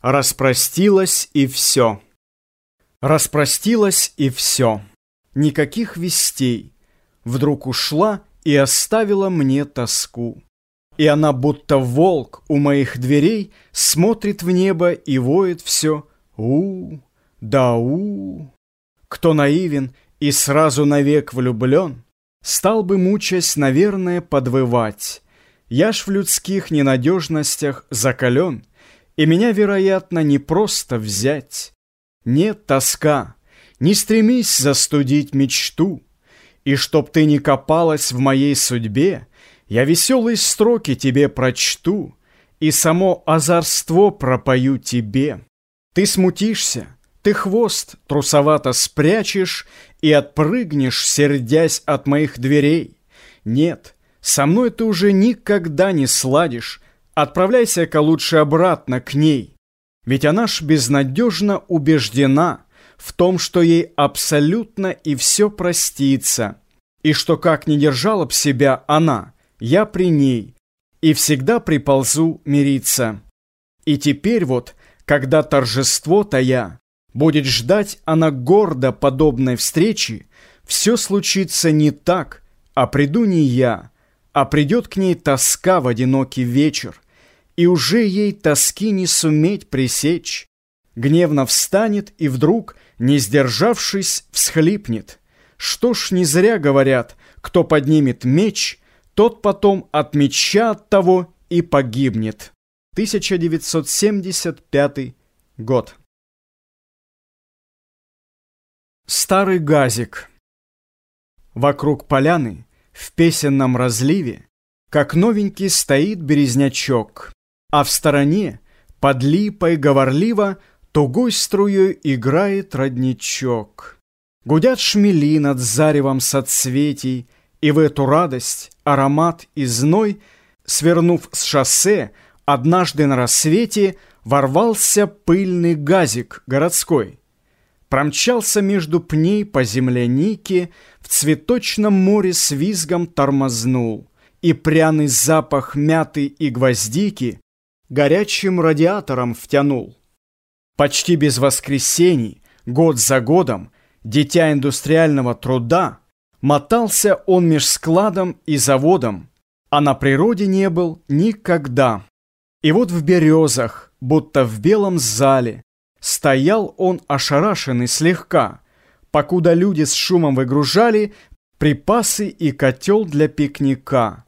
Распростилась и все. Распростилась и все. Никаких вестей. Вдруг ушла и оставила мне тоску. И она будто волк у моих дверей Смотрит в небо и воет все у да у Кто наивен и сразу навек влюблен, Стал бы, мучаясь, наверное, подвывать. Я ж в людских ненадежностях закален, И меня, вероятно, не просто взять. Нет, тоска, не стремись застудить мечту, И чтоб ты не копалась в моей судьбе, Я веселые строки тебе прочту И само озорство пропою тебе. Ты смутишься, ты хвост трусовато спрячешь И отпрыгнешь, сердясь от моих дверей. Нет, со мной ты уже никогда не сладишь, Отправляйся-ка лучше обратно к ней. Ведь она ж безнадежно убеждена В том, что ей абсолютно и все простится, И что как не держала б себя она, я при ней, И всегда приползу мириться. И теперь вот, когда торжество тая, Будет ждать она гордо подобной встречи, Все случится не так, а приду не я, А придет к ней тоска в одинокий вечер, И уже ей тоски не суметь пресечь. Гневно встанет и вдруг, не сдержавшись, всхлипнет. Что ж, не зря говорят, кто поднимет меч, Тот потом от меча от того и погибнет. 1975 год. Старый газик. Вокруг поляны, в песенном разливе, Как новенький стоит березнячок, А в стороне, под липой говорливо, Тугой струей играет родничок. Гудят шмели над заревом соцветий, И в эту радость, аромат и зной, Свернув с шоссе, однажды на рассвете Ворвался пыльный газик городской. Промчался между пней по землянике, В цветочном море с визгом тормознул, И пряный запах мяты и гвоздики Горячим радиатором втянул. Почти без воскресений, год за годом, Дитя индустриального труда, Мотался он меж складом и заводом, А на природе не был никогда. И вот в березах, будто в белом зале, Стоял он ошарашенный слегка, покуда люди с шумом выгружали припасы и котел для пикника.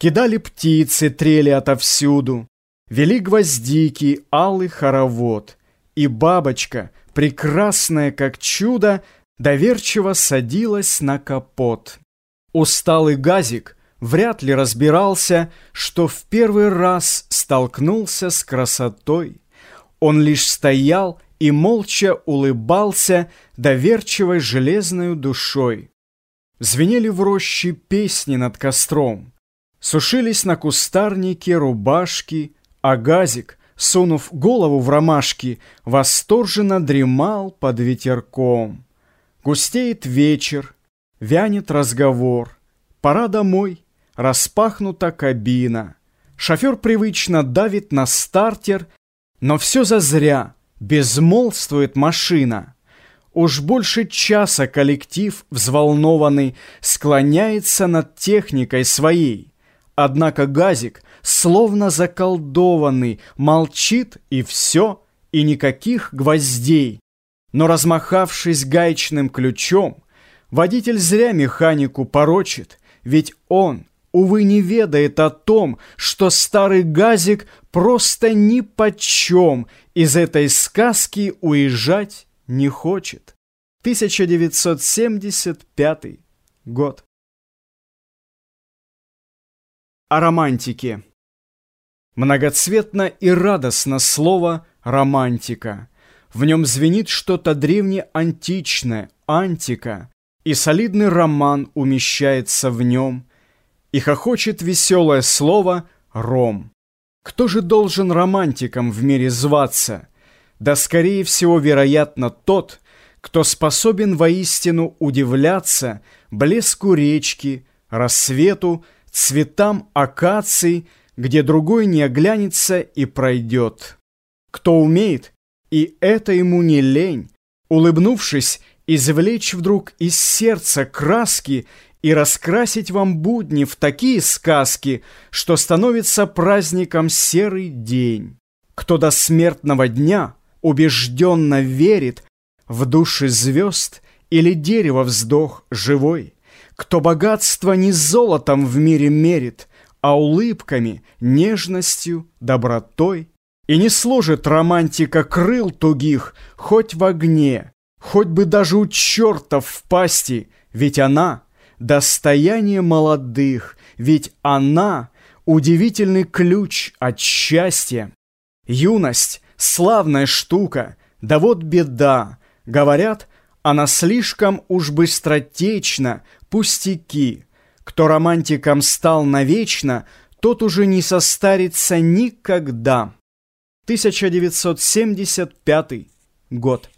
Кидали птицы, трели отовсюду, вели гвоздики, алый хоровод. И бабочка, прекрасная как чудо, доверчиво садилась на капот. Усталый газик вряд ли разбирался, что в первый раз столкнулся с красотой. Он лишь стоял и молча улыбался доверчивой железной душой. Звенели в роще песни над костром, сушились на кустарнике рубашки, а газик, сунув голову в ромашки, восторженно дремал под ветерком. Густеет вечер, вянет разговор, пора домой, распахнута кабина. Шофер привычно давит на стартер, но все зазря, безмолвствует машина. Уж больше часа коллектив, взволнованный, склоняется над техникой своей. Однако газик, словно заколдованный, молчит и все, и никаких гвоздей. Но размахавшись гаечным ключом, водитель зря механику порочит, ведь он, увы, не ведает о том, что старый газик просто ни почем из этой сказки уезжать не хочет. 1975 год. О романтике. Многоцветно и радостно слово «романтика». В нем звенит что-то древнеантичное, антика, и солидный роман умещается в нем – и хохочет веселое слово «ром». Кто же должен романтиком в мире зваться? Да, скорее всего, вероятно, тот, кто способен воистину удивляться блеску речки, рассвету, цветам акаций, где другой не оглянется и пройдет. Кто умеет, и это ему не лень, улыбнувшись, извлечь вдруг из сердца краски и раскрасить вам будни в такие сказки, что становится праздником серый день. Кто до смертного дня убежденно верит в души звезд или дерево вздох живой, кто богатство не золотом в мире мерит, а улыбками, нежностью, добротой, и не сложит романтика крыл тугих хоть в огне, хоть бы даже у чертов в пасти, ведь она — достояние молодых, ведь она — удивительный ключ от счастья. Юность — славная штука, да вот беда, говорят, она слишком уж быстротечна, пустяки. Кто романтиком стал навечно, тот уже не состарится никогда. 1975 год.